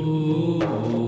Ooh.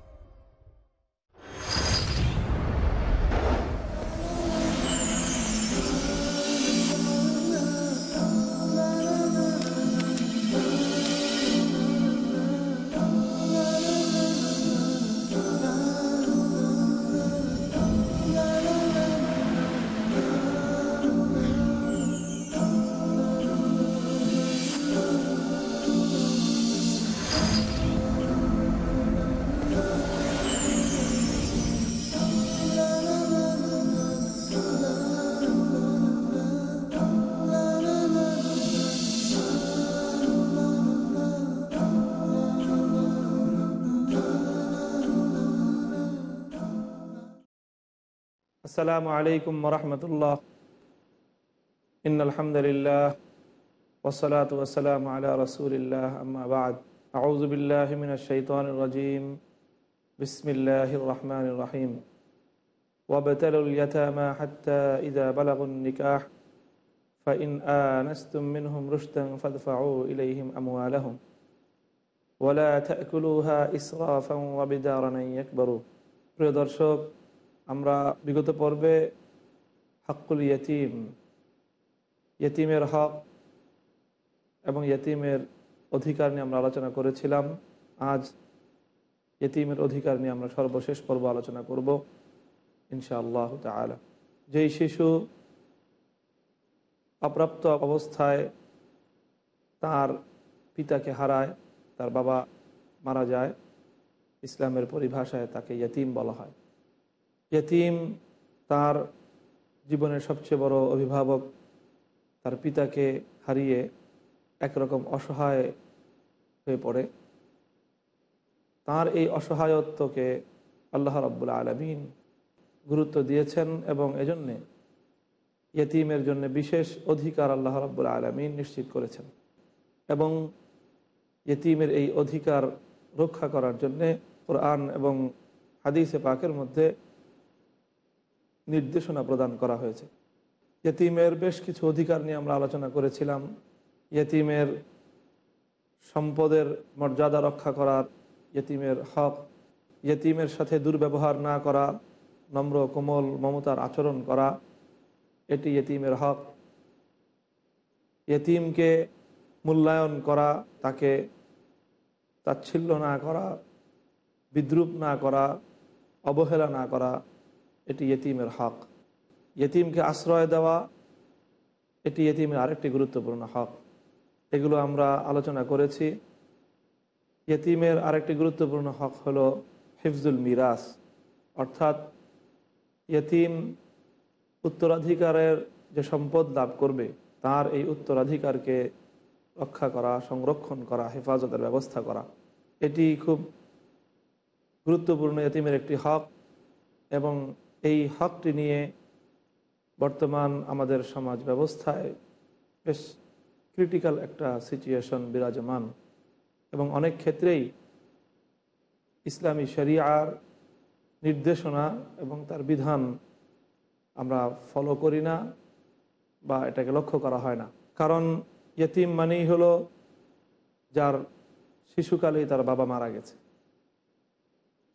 السلام عليكم ورحمة الله إن الحمد لله والصلاة والسلام على رسول الله أما بعد أعوذ بالله من الشيطان الرجيم بسم الله الرحمن الرحيم وابتلوا اليتامى حتى إذا بلغوا النكاح فإن آنستم منهم رشدا فادفعوا إليهم أموالهم ولا تأكلوها إسرافا وبدارا أن يكبروا প্রিয় দর্শক আমরা বিগত পর্বে হাক্কুল ইয়তিম, ইয়তিমের হক এবং ইয়তিমের অধিকার নিয়ে আমরা আলোচনা করেছিলাম। আজ ইয়তিমের অধিকার নিয়ে আমরা সর্বশেষ পর্ব আলোচনা করব, ইনশাআল্লাহ তালা যেই শিশু অপ্রাপ্ত অবস্থায় তার পিতাকে হারায়, তার বাবা মারা যায়, ইসলামের পরিভাষায় তাকে ইয়তিম বলা হয়। ইয়তিম তার জীবনের সবচেয়ে বড় অভিভাবক, তার পিতাকে হারিয়ে একরকম অসহায় হয়ে পড়ে। তার এই অসহায়ত্বকে আল্লাহ রাব্বুল আলমিন গুরুত্ব দিয়েছেন এবং এজন্যে ইয়তিমের জন্য বিশেষ অধিকার আল্লাহ রাব্বুল আলমিন নিশ্চিত করেছেন এবং ইয়তিমের এই অধিকার রক্ষা করার জন্যে কোরআন এবং হাদিসে পাকের মধ্যে নির্দেশনা প্রদান করা হয়েছে। ইয়তিমের বেশ কিছু অধিকার নিয়ে আমরা আলোচনা করেছিলাম। ইয়তিমের সম্পদের মর্যাদা রক্ষা করার ইয়তিমের হক, ইয়তিমের সাথে দুর্ব্যবহার না করা, নম্র, কোমল, মমতার আচরণ করা, এটি ইয়তিমের হক। ইয়তিমকে মূল্যায়ন করা, তাকে তাচ্ছিল্য না করা, বিদ্রুপ না করা, অবহেলা না করা এটি ইয়তিমের হক। ইয়তিমকে আশ্রয় দেওয়া, এটি ইয়তিমের আরেকটি গুরুত্বপূর্ণ হক। এগুলো আমরা আলোচনা করেছি। ইয়তিমের আরেকটি গুরুত্বপূর্ণ হক হলো হিফজুল মিরাস। অর্থাৎ ইয়তিম উত্তরাধিকারের যে সম্পদ লাভ করবে, তার এই উত্তরাধিকারকে রক্ষা করা, সংরক্ষণ করা, হেফাজতের ব্যবস্থা করা, এটি খুব গুরুত্বপূর্ণ ইয়তিমের একটি হক এবং এই হকটি নিয়ে বর্তমান আমাদের সমাজ ব্যবস্থায় বেশ ক্রিটিক্যাল একটা সিচুয়েশন বিরাজমান এবং অনেক ক্ষেত্রেই ইসলামী শরিয়ার নির্দেশনা এবং তার বিধান আমরা ফলো করি না বা এটাকে লক্ষ্য করা হয় না। কারণ ইয়তিম মানেই হলো যার শিশুকালেই তার বাবা মারা গেছে।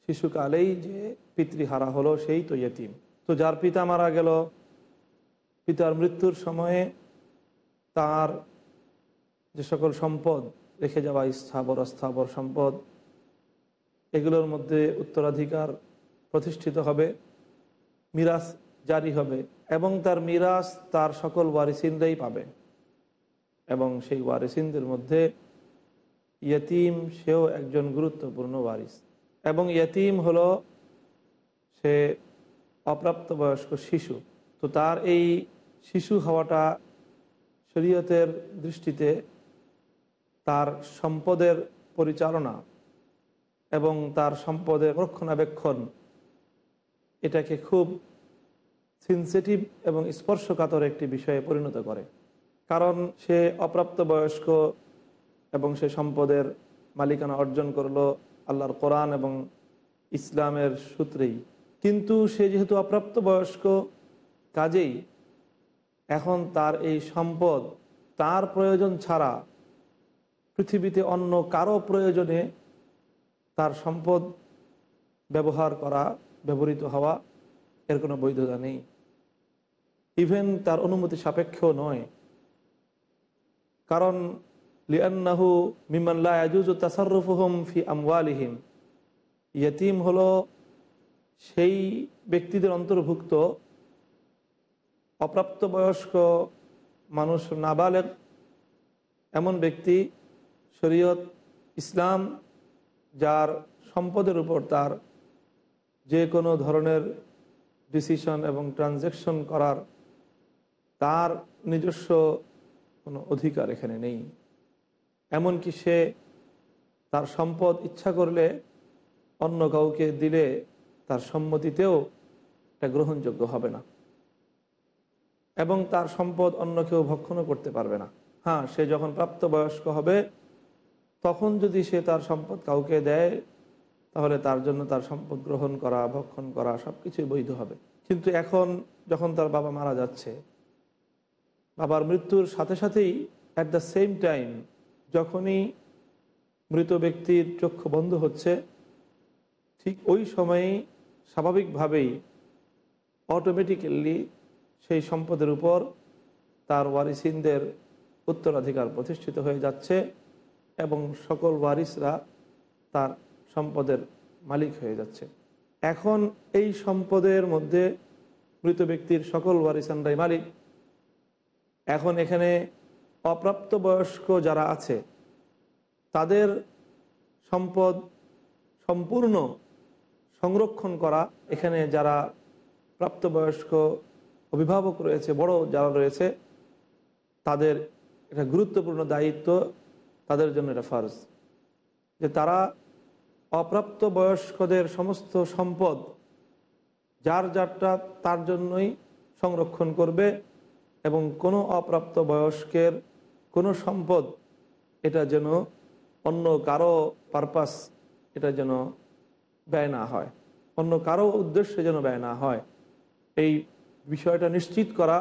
শিশুকালেই যে পিতৃহারা হলো সেই তো ইয়তিম। তো যার পিতা মারা গেল, পিতার মৃত্যুর সময়ে তার যে সকল সম্পদ, রেখে যাওয়া স্থাবর, অস্থাবর সম্পদ, এগুলোর মধ্যে উত্তরাধিকার প্রতিষ্ঠিত হবে মিরাস জারি হবে এবং তার মিরাস তার সকল ওয়ারিসিনরাই পাবে। এবং সেই ওয়ারিসিনদের মধ্যে ইয়তিম সেও একজন গুরুত্বপূর্ণ ওয়ারিস। এবং ইয়তিম হলো সে অপ্রাপ্তবয়স্ক শিশু। তো তার এই শিশু হওয়াটা শরীয়তের দৃষ্টিতে তার সম্পদের পরিচালনা এবং তার সম্পদের রক্ষণাবেক্ষণ। এটাকে খুব সেন্সিটিভ এবং স্পর্শকাতর একটি বিষয়ে পরিণত করে। কারণ সে অপ্রাপ্তবয়স্ক এবং সে সম্পদের মালিকানা অর্জন করল আল্লাহর কোরআন এবং ইসলামের সূত্রেই। কিন্তু সে যেহেতু অপ্রাপ্ত বয়স্ক কাজেই এখন তার এই সম্পদ তার প্রয়োজন ছাড়া পৃথিবীতে অন্য কারও প্রয়োজনে তার সম্পদ ব্যবহার করা, ব্যবহৃত হওয়া এর কোনো বৈধতা নেই। ইভেন তার অনুমতি সাপেক্ষেও নয়। কারণ লিয়ান্নাহু মিমাল্লা ফি আমওয়ালিহিম। ইয়তিম হলো সেই ব্যক্তিদের অন্তর্ভুক্ত অপ্রাপ্তবয়স্ক মানুষ নাবালেগ এমন ব্যক্তি শরীয়ত ইসলাম যার সম্পদের উপর তার যে কোনো ধরনের ডিসিশন এবং ট্রানজ্যাকশন করার তার নিজস্ব কোনো অধিকার এখানে নেই। এমনকি সে তার সম্পদ ইচ্ছা করলে অন্য কাউকে দিলে তার সম্মতিতেও এটা গ্রহণযোগ্য হবে না। এবং তার সম্পদ অন্য কেউ ভক্ষণও করতে পারবে না। হ্যাঁ সে যখন প্রাপ্তবয়স্ক হবে, তখন যদি সে তার সম্পদ কাউকে দেয়, তাহলে তার জন্য তার সম্পদ গ্রহণ করা, ভক্ষণ করা সব কিছুই বৈধ হবে। কিন্তু এখন যখন তার বাবা মারা যাচ্ছে, বাবার মৃত্যুর সাথে সাথেই অ্যাট দ্য সেম টাইম যখনই মৃত ব্যক্তির চক্ষু বন্ধ হচ্ছে, ঠিক ওই সময়েই স্বাভাবিকভাবেই অটোমেটিক্যালি সেই সম্পদের উপর তার ওয়ারিসিনদের উত্তরাধিকার প্রতিষ্ঠিত হয়ে যাচ্ছে এবং সকল ওয়ারিসরা তার সম্পদের মালিক হয়ে যাচ্ছে। এখন এই সম্পদের মধ্যে মৃত ব্যক্তির সকল ওয়ারিসানরাই মালিক। এখন এখানে অপ্রাপ্তবয়স্ক যারা আছে, তাদের সম্পদ সম্পূর্ণ সংরক্ষণ করা, এখানে যারা প্রাপ্তবয়স্ক অভিভাবক রয়েছে, বড় যারা রয়েছে, তাদের এটা গুরুত্বপূর্ণ দায়িত্ব, তাদের জন্য এটা ফার্জ। যে তারা অপ্রাপ্ত বয়স্কদের সমস্ত সম্পদ যার যারটা তার জন্যই সংরক্ষণ করবে এবং কোনো অপ্রাপ্ত বয়স্কের কোনো সম্পদ, এটা যেন অন্য কারও পারপাস এটা যেন ব্যয় না হয়। অন্য কারও উদ্দেশ্যে যেন ব্যয় না হয়। এই বিষয়টা নিশ্চিত করা,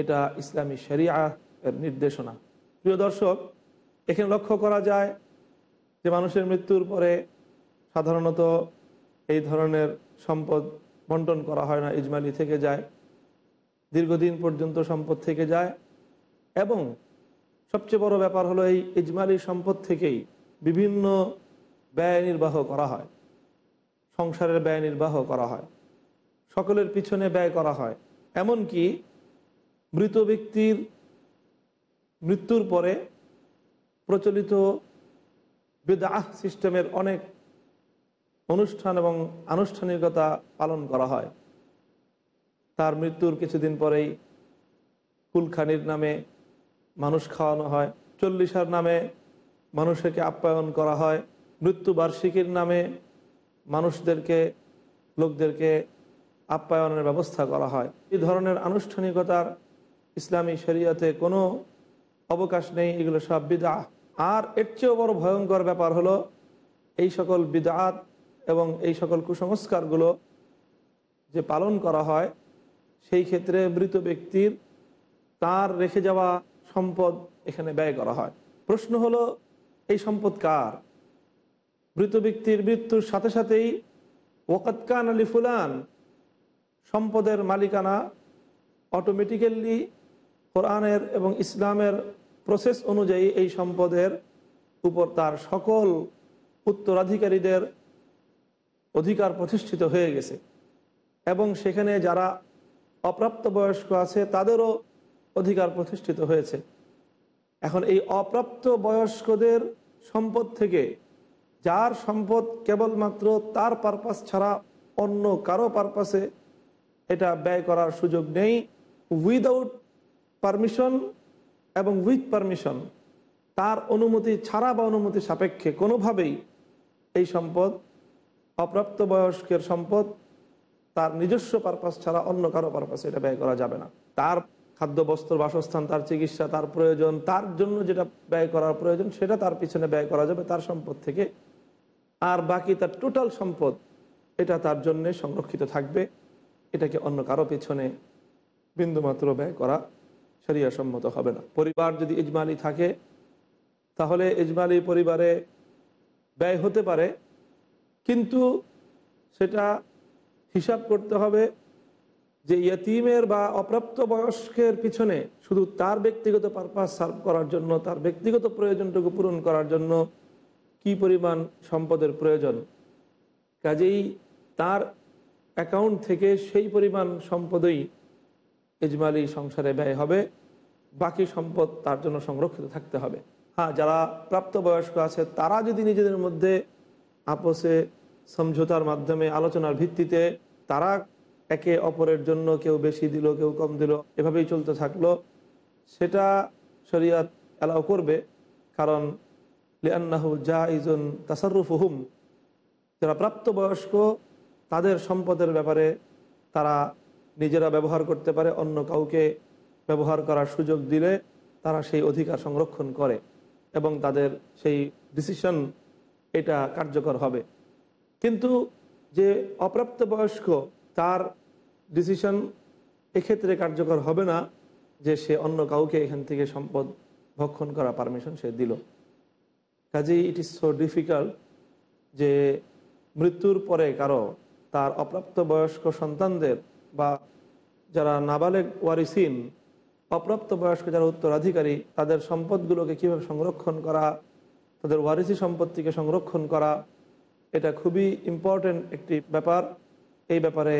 এটা ইসলামী শরিয়া এর নির্দেশনা। প্রিয় দর্শক, এখানে লক্ষ্য করা যায় যে মানুষের মৃত্যুর পরে সাধারণত এই ধরনের সম্পদ বন্টন করা হয় না, ইজমালি থেকে যায়। দীর্ঘদিন পর্যন্ত সম্পদ থেকে যায় এবং সবচেয়ে বড় ব্যাপার হলো এই ইজমালি সম্পদ থেকেই বিভিন্ন ব্যয় নির্বাহ করা হয়। সংসারের ব্যয় নির্বাহ করা হয়। সকলের পিছনে ব্যয় করা হয়। এমনকি মৃত ব্যক্তির মৃত্যুর পরে প্রচলিত বেদাহ সিস্টেমের অনেক অনুষ্ঠান এবং আনুষ্ঠানিকতা পালন করা হয়। তার মৃত্যুর কিছুদিন পরেই কুলখানির নামে মানুষ খাওয়ানো হয়। চল্লিশার নামে মানুষকে আপ্যায়ন করা হয়। মৃত্যুবার্ষিকীর নামে মানুষদেরকে, লোকদেরকে আপ্যায়নের ব্যবস্থা করা হয়। এই ধরনের আনুষ্ঠানিকতার ইসলামী শরিয়াতে কোনো অবকাশ নেই। এগুলো সব বিদা আর এর চেয়েও বড় ভয়ঙ্কর ব্যাপার হলো, এই সকল বিদাত এবং এই সকল কুসংস্কারগুলো যে পালন করা হয়, সেই ক্ষেত্রে মৃত ব্যক্তির তার রেখে যাওয়া সম্পদ এখানে ব্যয় করা হয়। প্রশ্ন হলো, এই সম্পদ কার? মৃত ব্যক্তির মৃত্যুর সাথে সাথেই ওকাতকান আলী ফুলান সম্পদের মালিকানা অটোমেটিক্যালি কোরআনের এবং ইসলামের প্রসেস অনুযায়ী এই সম্পদের উপর তার সকল উত্তরাধিকারীদের অধিকার প্রতিষ্ঠিত হয়ে গেছে। এবং সেখানে যারা অপ্রাপ্ত বয়স্ক আছে, তাদেরও অধিকার প্রতিষ্ঠিত হয়েছে। এখন এই অপ্রাপ্ত বয়স্কদের সম্পদ থেকে যার সম্পদ কেবলমাত্র তার পারপাস ছাড়া অন্য কারও পারপাসে এটা ব্যয় করার সুযোগ নেই। উইদাউট পারমিশন এবং উইথ পারমিশন তার অনুমতি ছাড়া বা অনুমতি সাপেক্ষে কোনোভাবেই এই সম্পদ, অপ্রাপ্ত বয়স্কের সম্পদ, তার নিজস্ব পারপাস ছাড়া অন্য কারও পারপাসে এটা ব্যয় করা যাবে না। তার খাদ্য, বস্ত্র, বাসস্থান, তার চিকিৎসা, তার প্রয়োজন, তার জন্য যেটা ব্যয় করার প্রয়োজন, সেটা তার পিছনে ব্যয় করা যাবে, তার সম্পদ থেকে। আর বাকি তার টোটাল সম্পদ, এটা তার জন্যে সংরক্ষিত থাকবে। এটাকে অন্য কারও পিছনে বিন্দুমাত্র ব্যয় করা সম্মত হবে না। পরিবার যদি ইজমালি থাকে, তাহলে ইজমালি পরিবারে ব্যয় হতে পারে, কিন্তু সেটা হিসাব করতে হবে যে ইয়তিমের বা অপ্রাপ্ত বয়স্কের পিছনে শুধু তার ব্যক্তিগত পারপাস সার্ভ করার জন্য, তার ব্যক্তিগত প্রয়োজনটুকু পূরণ করার জন্য কি পরিমাণ সম্পদের প্রয়োজন? কাজেই তার অ্যাকাউন্ট থেকে সেই পরিমাণ সম্পদই ইজমালি সংসারে ব্যয় হবে, বাকি সম্পদ তার জন্য সংরক্ষিত থাকতে হবে। হ্যাঁ যারা প্রাপ্তবয়স্ক আছে, তারা যদি নিজেদের মধ্যে আপোষে সমঝোতার মাধ্যমে, আলোচনার ভিত্তিতে তারা একে অপরের জন্য কেউ বেশি দিল, কেউ কম দিল, এভাবেই চলতে থাকল। সেটা শরিয়াত অ্যালাউ করবে, কারণ লিয়ান্নাহু জা ইজুন তাসারুফ হুম যারা প্রাপ্তবয়স্ক, তাদের সম্পদের ব্যাপারে তারা নিজেরা ব্যবহার করতে পারে, অন্য কাউকে ব্যবহার করার সুযোগ দিলে তারা সেই অধিকার সংরক্ষণ করে এবং তাদের সেই ডিসিশন এটা কার্যকর হবে। কিন্তু যে অপ্রাপ্তবয়স্ক তার ডিসিশন এক্ষেত্রে কার্যকর হবে না যে সে অন্য কাউকে এখান থেকে সম্পদ ভক্ষণ করা পারমিশন সে দিল। কাজেই ইট ইজ সো ডিফিকাল্ট যে মৃত্যুর পরে কারও তার অপ্রাপ্ত বয়স্ক সন্তানদের বা যারা নাবালেগ ওয়ারিসিন, অপ্রাপ্ত বয়স্ক যারা উত্তরাধিকারী, তাদের সম্পদগুলোকে কীভাবে সংরক্ষণ করা, তাদের ওয়ারিসি সম্পত্তিকে সংরক্ষণ করা, এটা খুবই ইম্পর্টেন্ট একটি ব্যাপার। এই ব্যাপারে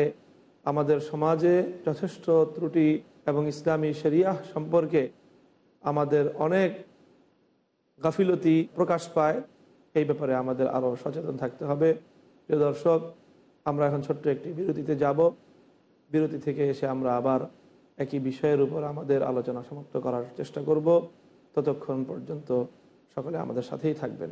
আমাদের সমাজে যথেষ্ট ত্রুটি এবং ইসলামী শরিয়াহ সম্পর্কে আমাদের অনেক গাফিলতি প্রকাশ পায়। এই ব্যাপারে আমাদের আরও সচেতন থাকতে হবে। প্রিয় দর্শক, আমরা এখন ছোট্ট একটি বিরতিতে যাব। বিরতি থেকে এসে আমরা আবার একই বিষয়ের উপর আমাদের আলোচনা সমাপ্ত করার চেষ্টা করব। ততক্ষণ পর্যন্ত সকলে আমাদের সাথেই থাকবেন।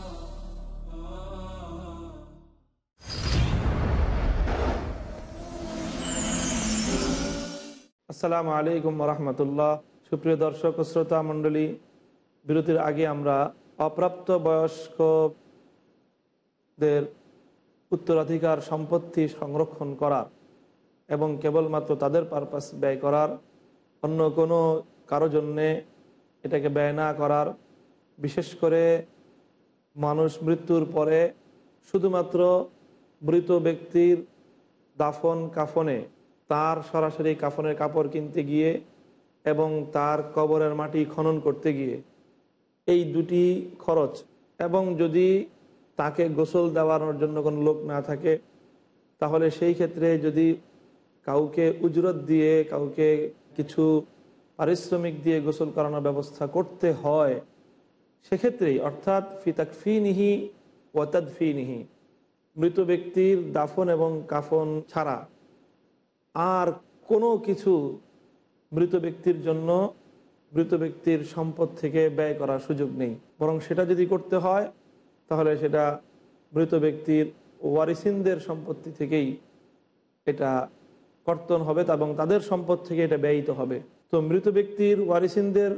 আসসালামু আলাইকুম রহমতুল্লাহ। সুপ্রিয় দর্শক শ্রোতা মণ্ডলী, বিরতির আগে আমরা অপ্রাপ্ত বয়স্কদের উত্তরাধিকার সম্পত্তি সংরক্ষণ করার এবং কেবলমাত্র তাদের পারপাস ব্যয় করার, অন্য কোনো কারও জন্যে এটাকে ব্যয় না করার, বিশেষ করে মানুষ মৃত্যুর পরে শুধুমাত্র মৃত ব্যক্তির দাফন কাফনে তার সরাসরি কাফনের কাপড় কিনতে গিয়ে এবং তার কবরের মাটি খনন করতে গিয়ে এই দুটি খরচ এবং যদি তাকে গোসল দেওয়ানোর জন্য কোনো লোক না থাকে, তাহলে সেই ক্ষেত্রে যদি কাউকে উজরত দিয়ে, কাউকে কিছু পারিশ্রমিক দিয়ে গোসল করানোর ব্যবস্থা করতে হয়, সেক্ষেত্রেই অর্থাৎ ফিতাকফি নিহি ওয়াতাদফি নিহি মৃত ব্যক্তির দাফন এবং কাফন ছাড়া আর কোনো কিছু মৃত ব্যক্তির জন্য মৃত ব্যক্তির সম্পদ থেকে ব্যয় করার সুযোগ নেই। বরং সেটা যদি করতে হয়, তাহলে সেটা মৃত ব্যক্তির ওয়ারিসিনদের সম্পত্তি থেকেই এটা কর্তন হবে এবং তাদের সম্পদ থেকে এটা ব্যয়িত হবে। তো মৃত ব্যক্তির ওয়ারিসিনদের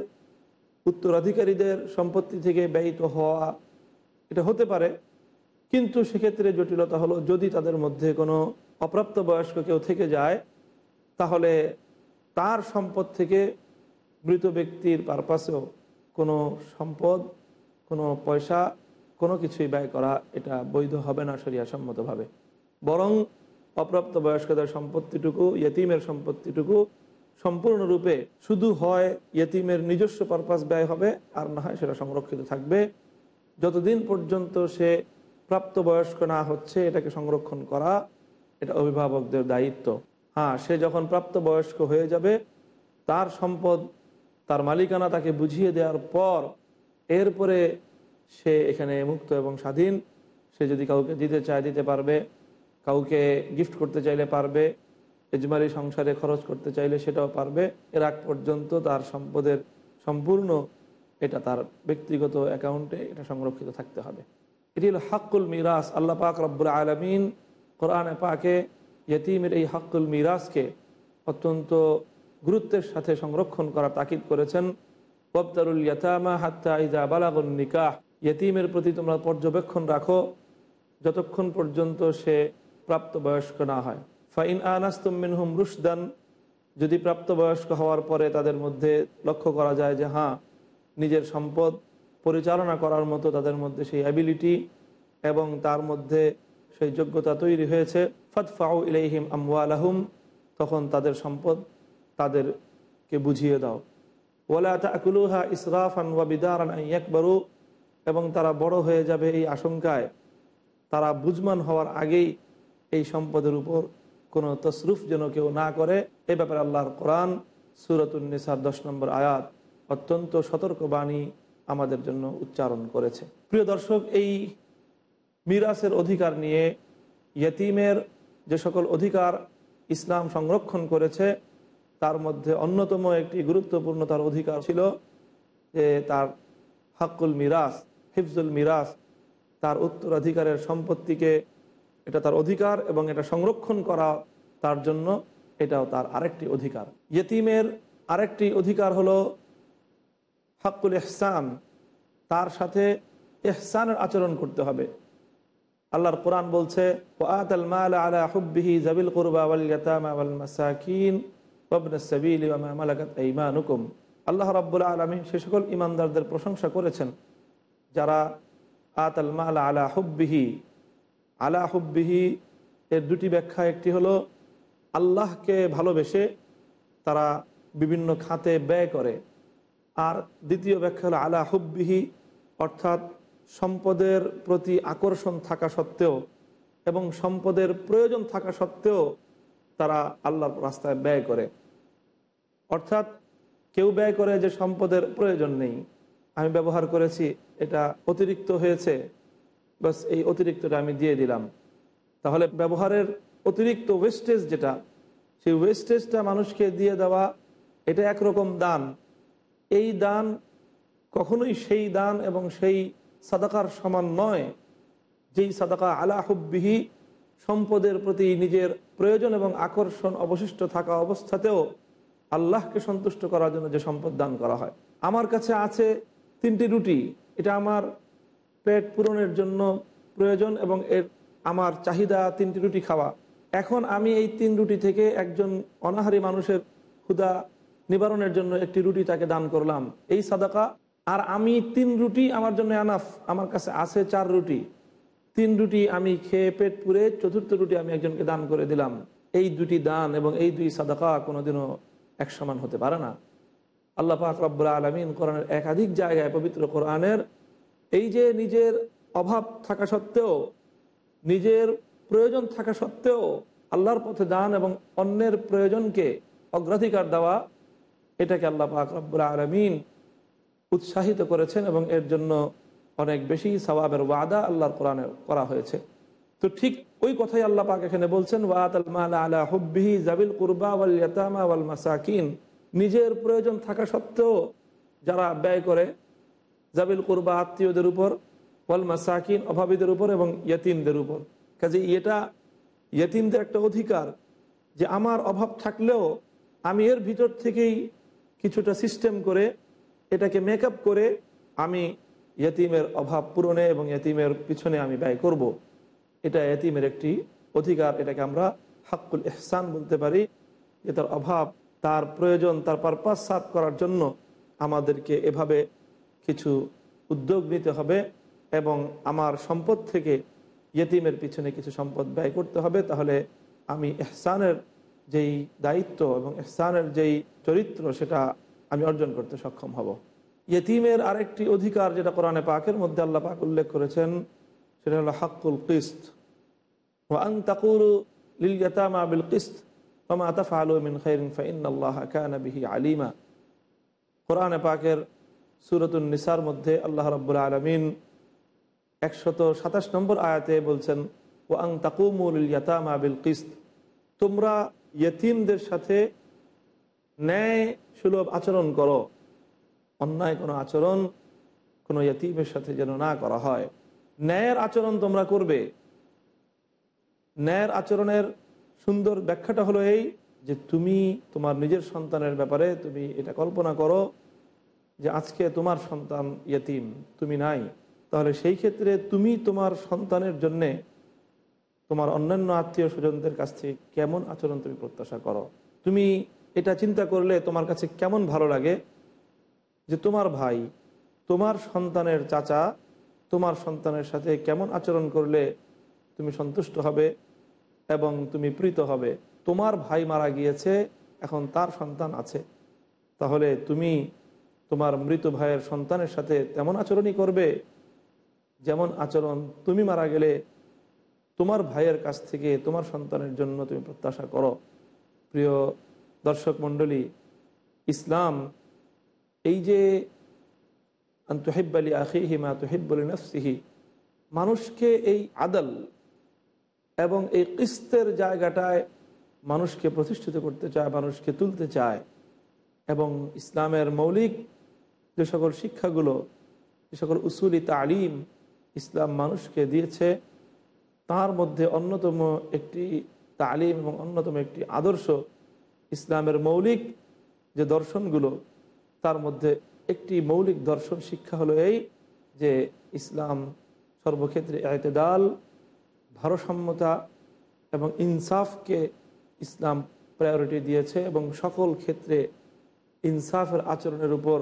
উত্তরাধিকারীদের সম্পত্তি থেকে ব্যয়িত হওয়া এটা হতে পারে কিন্তু সেক্ষেত্রে জটিলতা হলো যদি তাদের মধ্যে কোনো অপ্রাপ্ত বয়স্ক কেউ থেকে যায়, তাহলে তার সম্পদ থেকে মৃত ব্যক্তির পারপাসেও কোনো সম্পদ, কোনো পয়সা, কোনো কিছুই ব্যয় করা এটা বৈধ হবে না সম্মতভাবে বরং অপ্রাপ্ত বয়স্কদের সম্পত্তিটুকু, ইয়তিমের সম্পত্তিটুকু সম্পূর্ণরূপে শুধু হয় ইয়তিমের নিজস্ব পারপাস ব্যয় হবে, আর না হয় সেটা সংরক্ষিত থাকবে। যতদিন পর্যন্ত সে প্রাপ্তবয়স্ক না হচ্ছে এটাকে সংরক্ষণ করা, এটা অভিভাবকদের দায়িত্ব। হ্যাঁ সে যখন প্রাপ্তবয়স্ক হয়ে যাবে, তার সম্পদ, তার মালিকানা তাকে বুঝিয়ে দেওয়ার পর, এরপরে সে এখানে মুক্ত এবং স্বাধীন। সে যদি কাউকে দিতে চায়, দিতে পারবে। কাউকে গিফট করতে চাইলে পারবে। এজমারি সংসারে খরচ করতে চাইলে সেটাও পারবে। এর আগ পর্যন্ত তার সম্পদের সম্পূর্ণ, এটা তার ব্যক্তিগত অ্যাকাউন্টে এটা সংরক্ষিত থাকতে হবে। এটি হলো হাক্কুল মিরাস। আল্লাহ পাক রব্বুল আলমিন কোরআনে পাকে ইয়তিমের এই হাক্কুল মিরাসকে অত্যন্ত গুরুত্বের সাথে সংরক্ষণ করার তাকিদ করেছেন। ওয়াবতারুল ইয়াতামা হাত্তা ইজা বালাগুন নিকাহ। ইয়তিমের প্রতি তোমরা পর্যবেক্ষণ রাখো যতক্ষণ পর্যন্ত সে প্রাপ্তবয়স্ক না হয়। ফাইন আনাস্তুমিন হুম রুশদান। যদি প্রাপ্তবয়স্ক হওয়ার পরে তাদের মধ্যে লক্ষ্য করা যায় যে হ্যাঁ নিজের সম্পদ পরিচালনা করার মতো তাদের মধ্যে সেই অ্যাবিলিটি এবং তার মধ্যে সেই যোগ্যতা তৈরি হয়েছে। ফতফাউ ইলাইহিম আমওয়ালাহুম, তখন তাদের সম্পদ তাদেরকে বুঝিয়ে দাও। ওলা তাকুলুহা ইসরাফান ওয়া বিদারান একবারু এবং তারা বড় হয়ে যাবে এই আশঙ্কায়। তারা বুঝমান হওয়ার আগেই এই সম্পদের উপর কোনো তসরুফ যেন কেউ না করে। এ ব্যাপারে আল্লাহর কোরআন সুরতুন্নিসার দশ নম্বর আয়াত, অত্যন্ত সতর্কবাণী আমাদের জন্য উচ্চারণ করেছে। প্রিয় দর্শক, এই মিরাসের অধিকার নিয়ে ইয়তিমের যে সকল অধিকার ইসলাম সংরক্ষণ করেছে, তার মধ্যে অন্যতম একটি গুরুত্বপূর্ণ তার অধিকার ছিল যে তার হাক্কুল মিরাস হিফজুল মিরাস, তার উত্তরাধিকারের সম্পত্তিকে এটা তার অধিকার এবং এটা সংরক্ষণ করা তার জন্য এটাও তার আরেকটি অধিকার। ইয়তিমের আরেকটি অধিকার হলো হাক্কুল এহসান তার সাথে এহসানের আচরণ করতে হবে। আল্লাহর কোরআন বলছে আলা হুব্বিহি জাবিল আল্লাহ রাব্বুল আলামিন সে সকল ইমানদারদের প্রশংসা করেছেন, যারা আত আল মাল আলা হুব্বিহি আলা হুব্বিহি এর দুটি ব্যাখ্যা, একটি হলো আল্লাহকে ভালোবেসে তারা বিভিন্ন খাতে ব্যয় করে আর দ্বিতীয় ব্যাখ্যা হলো আলা হুব্বিহি, অর্থাৎ সম্পদের প্রতি আকর্ষণ থাকা সত্ত্বেও এবং সম্পদের প্রয়োজন থাকা সত্ত্বেও তারা আল্লাহর রাস্তায় ব্যয় করে। অর্থাৎ কেউ ব্যয় করে যে সম্পদের প্রয়োজন নেই। আমি ব্যবহার করেছি, এটা অতিরিক্ত হয়েছে, বাস এই অতিরিক্তটা আমি দিয়ে দিলাম। তাহলে ব্যবহারের অতিরিক্ত ওয়েস্টেজ যেটা, সেই ওয়েস্টেজটা মানুষকে দিয়ে দেওয়া, এটা একরকম দান। এই দান কখনোই সেই দান এবং সেই সাদাকার সমান নয়, যেই সাদাকা আলা হুব্বিহি, সম্পদের প্রতি নিজের প্রয়োজন এবং আকর্ষণ অবশিষ্ট থাকা অবস্থাতেও আল্লাহকে সন্তুষ্ট করার জন্য যে সম্পদ দান করা হয়। আমার কাছে আছে তিনটি রুটি, এটা আমার পেট পূরণের জন্য প্রয়োজন এবং এর আমার চাহিদা তিনটি রুটি খাওয়া। এখন আমি এই তিন রুটি থেকে একজন অনাহারী মানুষের ক্ষুধা নিবারণের জন্য একটি রুটি তাকে দান করলাম। এই সাদাকা, আর আমি তিন রুটি আমার জন্য আনাফ। আমার কাছে আছে চার রুটি। তিন রুটি আমি খেয়ে পেট পুরে চতুর্থ রুটি আমি একজনকে দান করে দিলাম। এই দুটি দান এবং এই দুই সাদাকা কোনোদিনও এক সমান হতে পারে না। আল্লাহ পাক রব্বুল আলমিন কোরআনের একাধিক জায়গায় পবিত্র কোরআনের এই যে নিজের অভাব থাকা সত্ত্বেও, নিজের প্রয়োজন থাকা সত্ত্বেও আল্লাহর পথে দান এবং অন্যের প্রয়োজনকে অগ্রাধিকার দেওয়া এটাকে আল্লাহ পাক রব্বুল আলমিন উৎসাহিত করেছেন এবং এর জন্য অনেক বেশি সবাবের ওয়াদা আল্লাহর কোরআনে করা হয়েছে। তো ঠিক ওই কথাই আল্লাহ পাক এখানে বলছেন ওয়াদ আল হুব্বিহি জাবিল কুরবা ওয়াল ওয়াল মাসাকিন। নিজের প্রয়োজন থাকা সত্ত্বেও যারা ব্যয় করে জাবিল কুরবা আত্মীয়দের উপর, ওয়াল মাসাকিন অভাবীদের উপর এবং ইয়তিমদের উপর। কাজে এটা ইয়তিমদের একটা অধিকার যে আমার অভাব থাকলেও আমি এর ভিতর থেকেই কিছুটা সিস্টেম করে এটাকে মেকআপ করে আমি ইয়তিমের অভাব পূরণে এবং ইয়তিমের পিছনে আমি ব্যয় করব। এটা এতিমের একটি অধিকার, এটাকে আমরা হাক্কুল এহসান বলতে পারি যে তার অভাব, তার প্রয়োজন, তার পারপাস সাফ করার জন্য আমাদেরকে এভাবে কিছু উদ্যোগ নিতে হবে এবং আমার সম্পদ থেকে ইয়েতিমের পিছনে কিছু সম্পদ ব্যয় করতে হবে তাহলে আমি এহসানের যেই দায়িত্ব এবং এহসানের যেই চরিত্র সেটা আমি অর্জন করতে সক্ষম হব। ইয়েতিমের আরেকটি অধিকার যেটা কোরআনে পাকের মধ্যে আল্লাহ পাক উল্লেখ করেছেন, সেটা হলো হাক্কুল কিস্ত। ওয়াং তাকুরু লিল ইয়াতামা বিল কিস্ত ওমা তাফআলু মিন খাইরিন ফাইন্নাল্লাহা কানা বিহি আলিমা। কোরআনে পাকের সূরাতুন নিসার মধ্যে আল্লাহ রাব্বুল আলামিন একশত সাতাশ নম্বর আয়াতে বলছেন, ওয়াং তাকুমু লিল ইয়াতামা বিল কিস্ত। তোমরা ইয়েতিমদের সাথে ন্যায় সুলভ আচরণ করো। অন্যায় কোনো আচরণ কোনো ইয়তিমের সাথে যেন না করা হয়। ন্যায়ের আচরণ তোমরা করবে। ন্যায়ের আচরণের সুন্দর ব্যাখ্যাটা হলো এই যে তুমি তোমার নিজের সন্তানের ব্যাপারে তুমি এটা কল্পনা করো যে আজকে তোমার সন্তান ইয়তিম, তুমি নাই। তাহলে সেই ক্ষেত্রে তুমি তোমার সন্তানের জন্যে তোমার অন্যান্য আত্মীয় স্বজনদের কাছ থেকে কেমন আচরণ তুমি প্রত্যাশা করো? তুমি এটা চিন্তা করলে তোমার কাছে কেমন ভালো লাগে? যে তোমার ভাই, তোমার সন্তানের চাচা, তোমার সন্তানের সাথে কেমন আচরণ করলে তুমি সন্তুষ্ট হবে এবং তুমি প্রীত হবে? তোমার ভাই মারা গিয়েছে, এখন তার সন্তান আছে। তাহলে তুমি তোমার মৃত ভাইয়ের সন্তানের সাথে তেমন আচরণই করবে? যেমন আচরণ তুমি মারা গেলে, তোমার ভাইয়ের কাছ থেকে তোমার সন্তানের জন্য তুমি প্রত্যাশা করো। প্রিয় দর্শক মণ্ডলী, ইসলাম, এই যে আন্তহিব্বালি আখিহি মা তুহিব্বলি নফসিহি, মানুষকে এই আদল এবং এই কিস্তের জায়গাটায় মানুষকে প্রতিষ্ঠিত করতে চায়, মানুষকে তুলতে চায় এবং ইসলামের মৌলিক যে সকল শিক্ষাগুলো, যে সকল উসুলি তালিম ইসলাম মানুষকে দিয়েছে, তার মধ্যে অন্যতম একটি তালিম এবং অন্যতম একটি আদর্শ ইসলামের মৌলিক যে দর্শনগুলো, তার মধ্যে একটি মৌলিক দর্শন শিক্ষা হলো এই যে ইসলাম সর্বক্ষেত্রে এতেদাল, ভারসাম্যতা এবং ইনসাফকে ইসলাম প্রায়োরিটি দিয়েছে এবং সকল ক্ষেত্রে ইনসাফের আচরণের উপর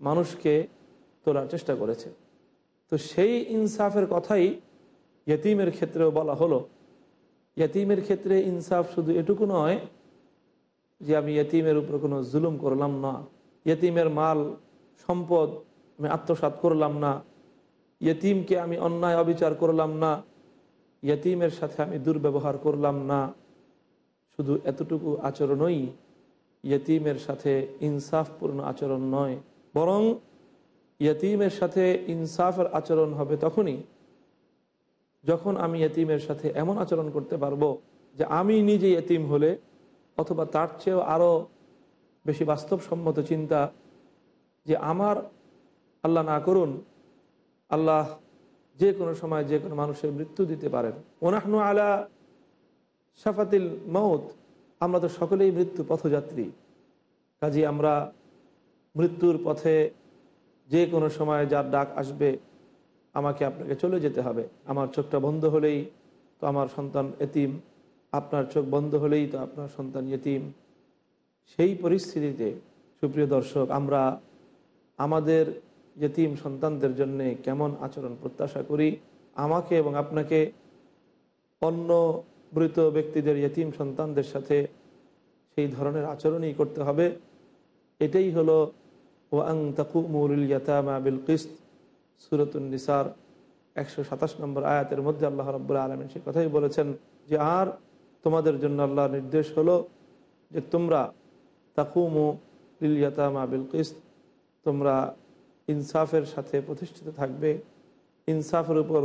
মানুষকে তোলার চেষ্টা করেছে। তো সেই ইনসাফের কথাই ইয়তিমের ক্ষেত্রেও বলা হলো। ইয়তিমের ক্ষেত্রে ইনসাফ শুধু এটুকু নয় যে আমি ইয়তিমের উপর কোনো জুলুম করলাম না। ইয়তিমের মাল, সম্পদ আমি আত্মসাত করলাম না। ইয়তিমকে আমি অন্যায় অবিচার করলাম না। ইয়তিমের সাথে আমি দুর্ব্যবহার করলাম না। শুধু এতটুকু আচরণই ইয়তিমের সাথে ইনসাফপূর্ণ আচরণ নয়, বরং ইয়তিমের সাথে ইনসাফের আচরণ হবে তখনই যখন আমি ইয়তিমের সাথে এমন আচরণ করতে পারব যে আমি নিজে ইয়তিম হলে অথবা তার চেয়েও আরও বেশি বাস্তবসম্মত চিন্তা যে আমার আল্লাহ না করুন, আল্লাহ যে কোনো সময় যে কোনো মানুষের মৃত্যু দিতে পারেন। ওনাহনু আলা সাফাতিল মৌত আমরা তো সকলেই মৃত্যু পথযাত্রী। কাজে আমরা মৃত্যুর পথে যে কোনো সময় যার ডাক আসবে, আমাকে আপনাকে চলে যেতে হবে। আমার চোখটা বন্ধ হলেই তো আমার সন্তান এতিম আপনার চোখ বন্ধ হলেই তো আপনার সন্তান এতিম সেই পরিস্থিতিতে, সুপ্রিয় দর্শক, আমরা আমাদের ইয়তিম সন্তানদের জন্যে কেমন আচরণ প্রত্যাশা করি? আমাকে এবং আপনাকে অন্য মৃত ব্যক্তিদের ইয়তিম সন্তানদের সাথে সেই ধরনের আচরণই করতে হবে। এটাই হলো, ওয়াং আং তাকুমুল ইয়াতামা বিল কিস্ত সুরতুল নিসার, একশো সাতাশ নম্বর আয়াতের মধ্যে আল্লাহ রব্বুল্লা আলমিন সে কথাই বলেছেন যে, আর তোমাদের জন্য আল্লাহ নির্দেশ হলো যে তোমরা তাকুমু লিল ইয়াতামা বিল কিস্ত, তোমরা ইনসাফের সাথে প্রতিষ্ঠিত থাকবে, ইনসাফের উপর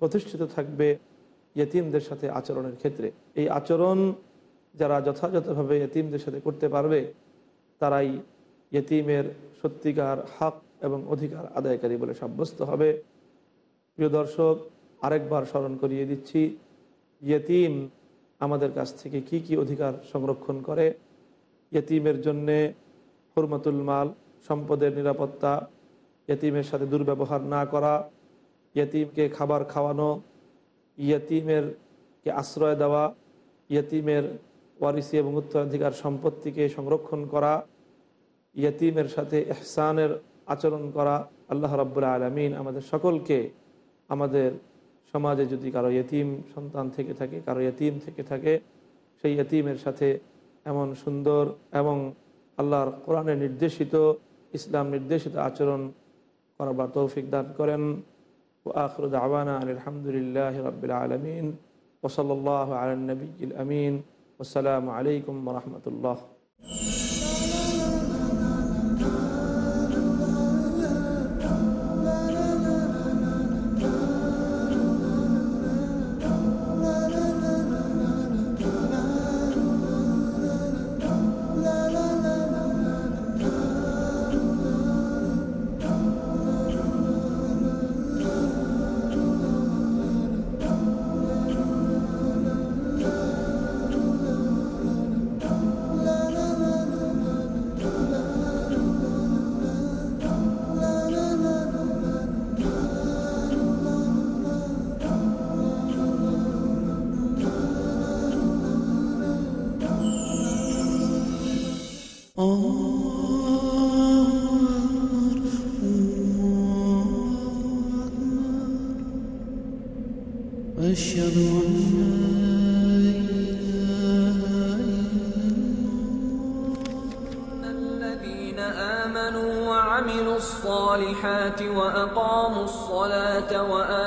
প্রতিষ্ঠিত থাকবে ইয়তিমদের সাথে আচরণের ক্ষেত্রে। এই আচরণ যারা যথাযথভাবে ইয়তিমদের সাথে করতে পারবে, তারাই ইয়তিমের সত্যিকার হক এবং অধিকার আদায়কারী বলে সাব্যস্ত হবে। প্রিয় দর্শক, আরেকবার স্মরণ করিয়ে দিচ্ছি, ইয়তিম আমাদের কাছ থেকে কি কি অধিকার সংরক্ষণ করে? ইয়তিমের জন্যে হরমতুল মাল, সম্পদের নিরাপত্তা, ইয়তিমের সাথে দুর্ব্যবহার না করা, ইয়তিমকে খাবার খাওয়ানো ইয়তিমের কে আশ্রয় দেওয়া, ইয়তিমের ওয়ারিসি এবং উত্তরাধিকার সম্পত্তিকে সংরক্ষণ করা, ইয়তিমের সাথে এহসানের আচরণ করা, আল্লাহ রাব্বুল আলমিন আমাদের সকলকে আমাদের সমাজে যদি কারও ইয়তিম সন্তান থেকে থাকে, কারও ইয়তিম থেকে থাকে, সেই ইয়তিমের সাথে এমন সুন্দর এবং আল্লাহর কোরআনে নির্দেশিত, ইসলাম নির্দেশিত আচরণ করবার তৌফিক দান করেন। ও আখরুদ আবানা আলহামদুলিল্লাহ রবিল আলমিন। ওসল্লাহ আলনবী আমিন। আসসালামু আলাইকুম রহমতুল্লাহ।